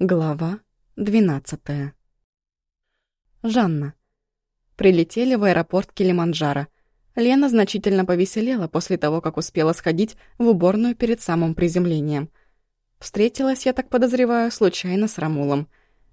Глава двенадцатая. Жанна. Прилетели в аэропорт Килиманджаро. Лена значительно повеселела после того, как успела сходить в уборную перед самым приземлением. Встретилась, я так подозреваю, случайно с Рамулом.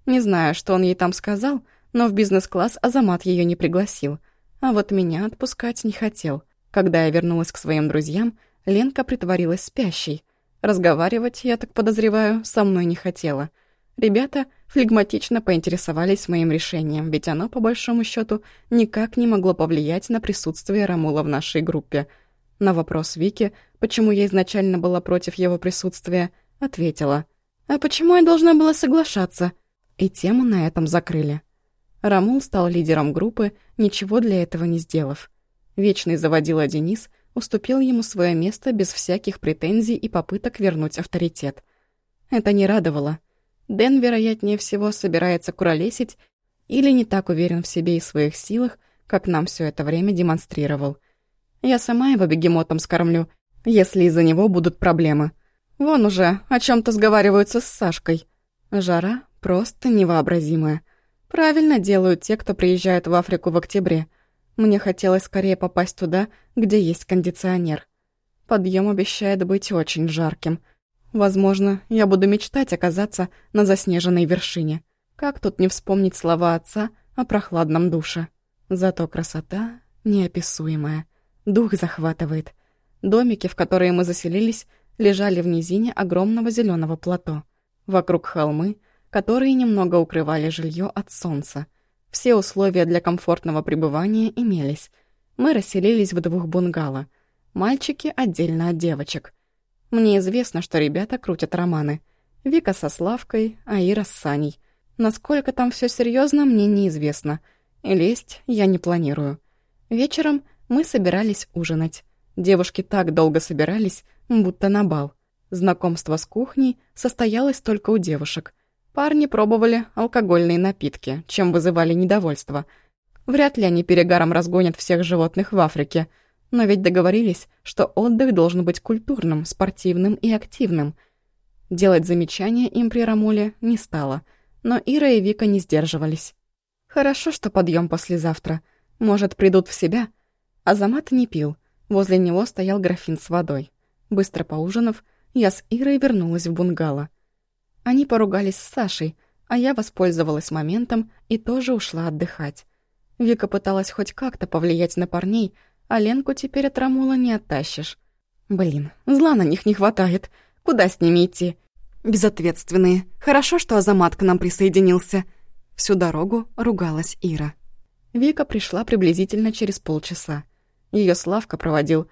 Не знаю, что он ей там сказал, но в бизнес-класс Азамат ее не пригласил. А вот меня отпускать не хотел. Когда я вернулась к своим друзьям, Ленка притворилась спящей. Разговаривать, я так подозреваю, со мной не хотела — Ребята флегматично поинтересовались моим решением, ведь оно, по большому счету, никак не могло повлиять на присутствие Рамула в нашей группе. На вопрос Вики, почему я изначально была против его присутствия, ответила. «А почему я должна была соглашаться?» И тему на этом закрыли. Рамул стал лидером группы, ничего для этого не сделав. Вечный заводила Денис уступил ему свое место без всяких претензий и попыток вернуть авторитет. Это не радовало — Дэн, вероятнее всего, собирается куролесить или не так уверен в себе и своих силах, как нам все это время демонстрировал. Я сама его бегемотом скормлю, если из-за него будут проблемы. Вон уже о чем то сговариваются с Сашкой. Жара просто невообразимая. Правильно делают те, кто приезжает в Африку в октябре. Мне хотелось скорее попасть туда, где есть кондиционер. Подъем обещает быть очень жарким — Возможно, я буду мечтать оказаться на заснеженной вершине. Как тут не вспомнить слова отца о прохладном душе? Зато красота неописуемая. Дух захватывает. Домики, в которые мы заселились, лежали в низине огромного зеленого плато. Вокруг холмы, которые немного укрывали жилье от солнца. Все условия для комфортного пребывания имелись. Мы расселились в двух бунгало. Мальчики отдельно от девочек — мне известно, что ребята крутят романы. Вика со Славкой, а Ира с Саней. Насколько там все серьезно, мне неизвестно. Лезть я не планирую. Вечером мы собирались ужинать. Девушки так долго собирались, будто на бал. Знакомство с кухней состоялось только у девушек. Парни пробовали алкогольные напитки, чем вызывали недовольство. Вряд ли они перегаром разгонят всех животных в Африке — но ведь договорились, что отдых должен быть культурным, спортивным и активным. Делать замечания им при Рамуле не стало, но Ира и Вика не сдерживались. Хорошо, что подъем послезавтра. Может, придут в себя. Азамат не пил. Возле него стоял графин с водой. Быстро поужинав, я с Ирой вернулась в бунгало. Они поругались с Сашей, а я воспользовалась моментом и тоже ушла отдыхать. Вика пыталась хоть как-то повлиять на парней, а Ленку теперь от Рамула не оттащишь. Блин, зла на них не хватает. Куда с ними идти? Безответственные. Хорошо, что Азамат к нам присоединился. Всю дорогу ругалась Ира. Вика пришла приблизительно через полчаса. Ее Славка проводил.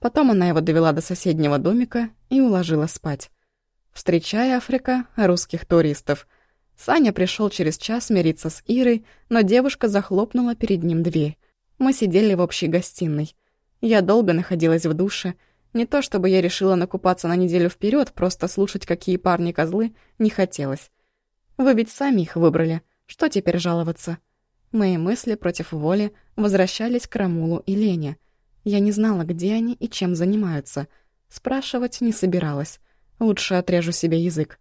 Потом она его довела до соседнего домика и уложила спать. Встречая Африка, русских туристов. Саня пришел через час мириться с Ирой, но девушка захлопнула перед ним дверь. Мы сидели в общей гостиной. Я долго находилась в душе. Не то чтобы я решила накупаться на неделю вперед, просто слушать, какие парни козлы, не хотелось. Вы ведь сами их выбрали. Что теперь жаловаться? Мои мысли против воли возвращались к Рамулу и Лене. Я не знала, где они и чем занимаются. Спрашивать не собиралась. Лучше отрежу себе язык.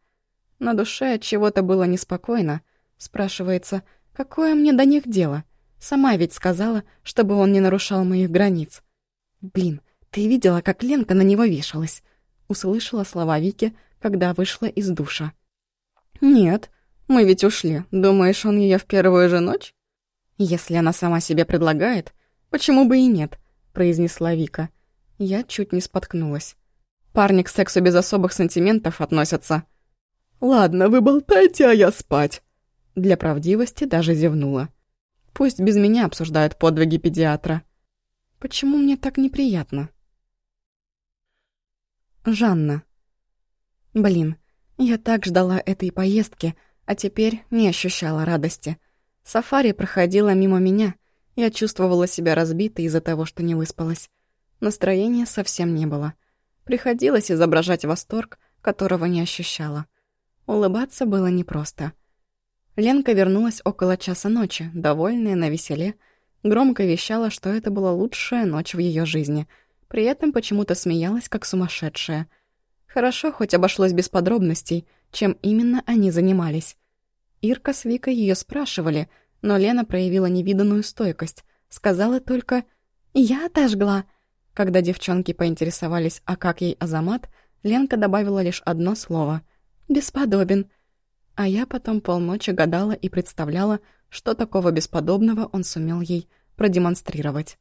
На душе от чего-то было неспокойно. Спрашивается, какое мне до них дело? Сама ведь сказала, чтобы он не нарушал моих границ. Блин, ты видела, как Ленка на него вешалась? Услышала слова Вики, когда вышла из душа. Нет, мы ведь ушли. Думаешь, он ее в первую же ночь? Если она сама себе предлагает, почему бы и нет? произнесла Вика. Я чуть не споткнулась. Парни к сексу без особых сантиментов относятся. «Ладно, вы болтайте, а я спать». Для правдивости даже зевнула. Пусть без меня обсуждают подвиги педиатра. Почему мне так неприятно? Жанна. Блин, я так ждала этой поездки, а теперь не ощущала радости. Сафари проходила мимо меня. Я чувствовала себя разбитой из-за того, что не выспалась. Настроения совсем не было. Приходилось изображать восторг, которого не ощущала. Улыбаться было непросто — Ленка вернулась около часа ночи, довольная, на веселе. Громко вещала, что это была лучшая ночь в ее жизни. При этом почему-то смеялась, как сумасшедшая. Хорошо, хоть обошлось без подробностей, чем именно они занимались. Ирка с Викой ее спрашивали, но Лена проявила невиданную стойкость. Сказала только «Я отожгла». Когда девчонки поинтересовались, а как ей Азамат, Ленка добавила лишь одно слово «бесподобен». А я потом полночи гадала и представляла, что такого бесподобного он сумел ей продемонстрировать.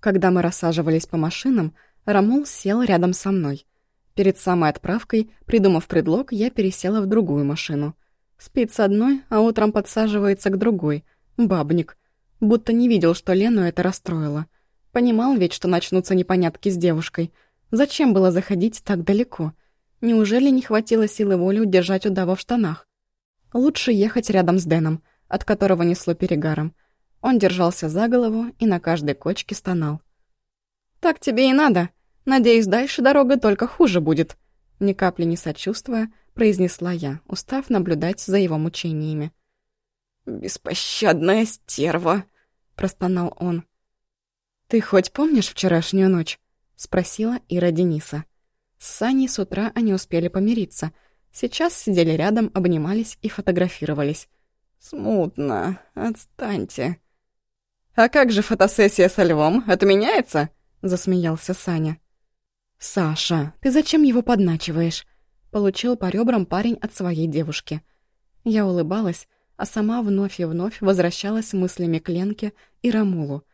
Когда мы рассаживались по машинам, Рамул сел рядом со мной. Перед самой отправкой, придумав предлог, я пересела в другую машину. Спит с одной, а утром подсаживается к другой. Бабник. Будто не видел, что Лену это расстроило. Понимал ведь, что начнутся непонятки с девушкой. Зачем было заходить так далеко? Неужели не хватило силы воли удержать удава в штанах? Лучше ехать рядом с Дэном, от которого несло перегаром. Он держался за голову и на каждой кочке стонал. «Так тебе и надо. Надеюсь, дальше дорога только хуже будет», ни капли не сочувствуя, произнесла я, устав наблюдать за его мучениями. «Беспощадная стерва!» — простонал он. «Ты хоть помнишь вчерашнюю ночь?» — спросила Ира Дениса. С Саней с утра они успели помириться. Сейчас сидели рядом, обнимались и фотографировались. «Смутно. Отстаньте». «А как же фотосессия со львом? Отменяется?» — засмеялся Саня. «Саша, ты зачем его подначиваешь?» — получил по ребрам парень от своей девушки. Я улыбалась, а сама вновь и вновь возвращалась мыслями к Ленке и Рамулу.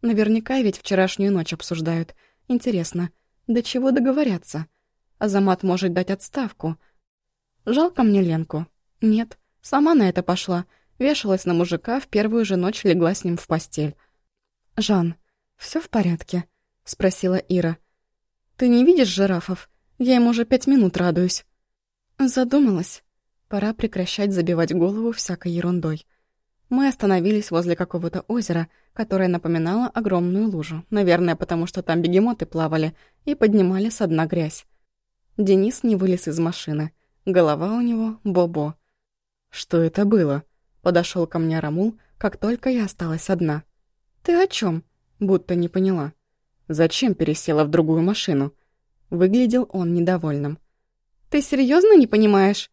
Наверняка ведь вчерашнюю ночь обсуждают. Интересно, до чего договорятся? Азамат может дать отставку. Жалко мне Ленку. Нет, сама на это пошла. Вешалась на мужика, в первую же ночь легла с ним в постель. «Жан, все в порядке?» — спросила Ира. «Ты не видишь жирафов? Я им уже пять минут радуюсь». Задумалась. Пора прекращать забивать голову всякой ерундой. Мы остановились возле какого-то озера, которое напоминало огромную лужу, наверное, потому что там бегемоты плавали и поднимали со дна грязь. Денис не вылез из машины. Голова у него — бобо. «Что это было?» — подошел ко мне Рамул, как только я осталась одна. «Ты о чем? будто не поняла. «Зачем пересела в другую машину?» Выглядел он недовольным. «Ты серьезно не понимаешь?»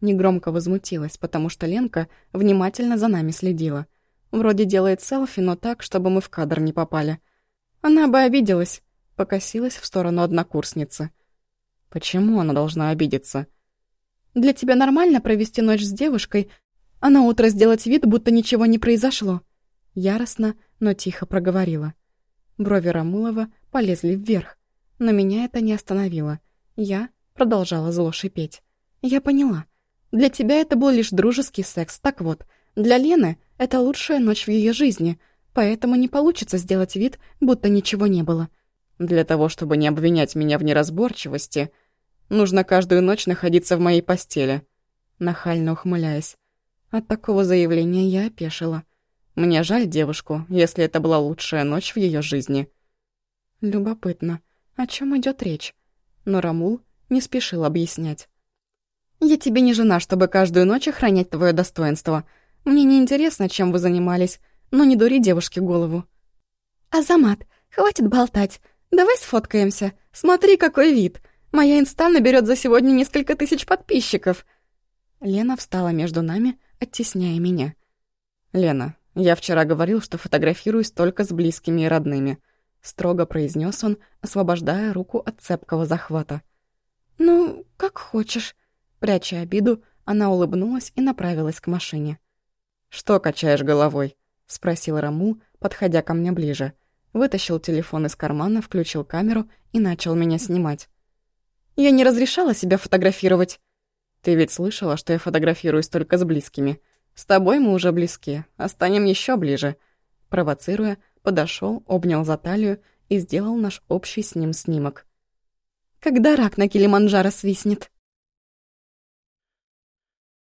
Негромко возмутилась, потому что Ленка внимательно за нами следила. Вроде делает селфи, но так, чтобы мы в кадр не попали. Она бы обиделась, покосилась в сторону однокурсницы. Почему она должна обидеться? Для тебя нормально провести ночь с девушкой, а на утро сделать вид, будто ничего не произошло? Яростно, но тихо проговорила. Брови Рамулова полезли вверх, но меня это не остановило. Я продолжала зло шипеть. Я поняла. Для тебя это был лишь дружеский секс. Так вот, для Лены это лучшая ночь в ее жизни, поэтому не получится сделать вид, будто ничего не было. Для того, чтобы не обвинять меня в неразборчивости, нужно каждую ночь находиться в моей постели. Нахально ухмыляясь. От такого заявления я опешила. Мне жаль девушку, если это была лучшая ночь в ее жизни. Любопытно, о чем идет речь? Но Рамул не спешил объяснять. «Я тебе не жена, чтобы каждую ночь охранять твое достоинство. Мне не интересно, чем вы занимались, но не дури девушке голову». «Азамат, хватит болтать. Давай сфоткаемся. Смотри, какой вид. Моя инста наберет за сегодня несколько тысяч подписчиков». Лена встала между нами, оттесняя меня. «Лена, я вчера говорил, что фотографируюсь только с близкими и родными», — строго произнес он, освобождая руку от цепкого захвата. «Ну, как хочешь», Пряча обиду, она улыбнулась и направилась к машине. «Что качаешь головой?» — спросил Рамул, подходя ко мне ближе. Вытащил телефон из кармана, включил камеру и начал меня снимать. «Я не разрешала себя фотографировать». «Ты ведь слышала, что я фотографируюсь только с близкими. С тобой мы уже близки, а станем еще ближе». Провоцируя, подошел, обнял за талию и сделал наш общий с ним снимок. «Когда рак на Килиманджаро свистнет?»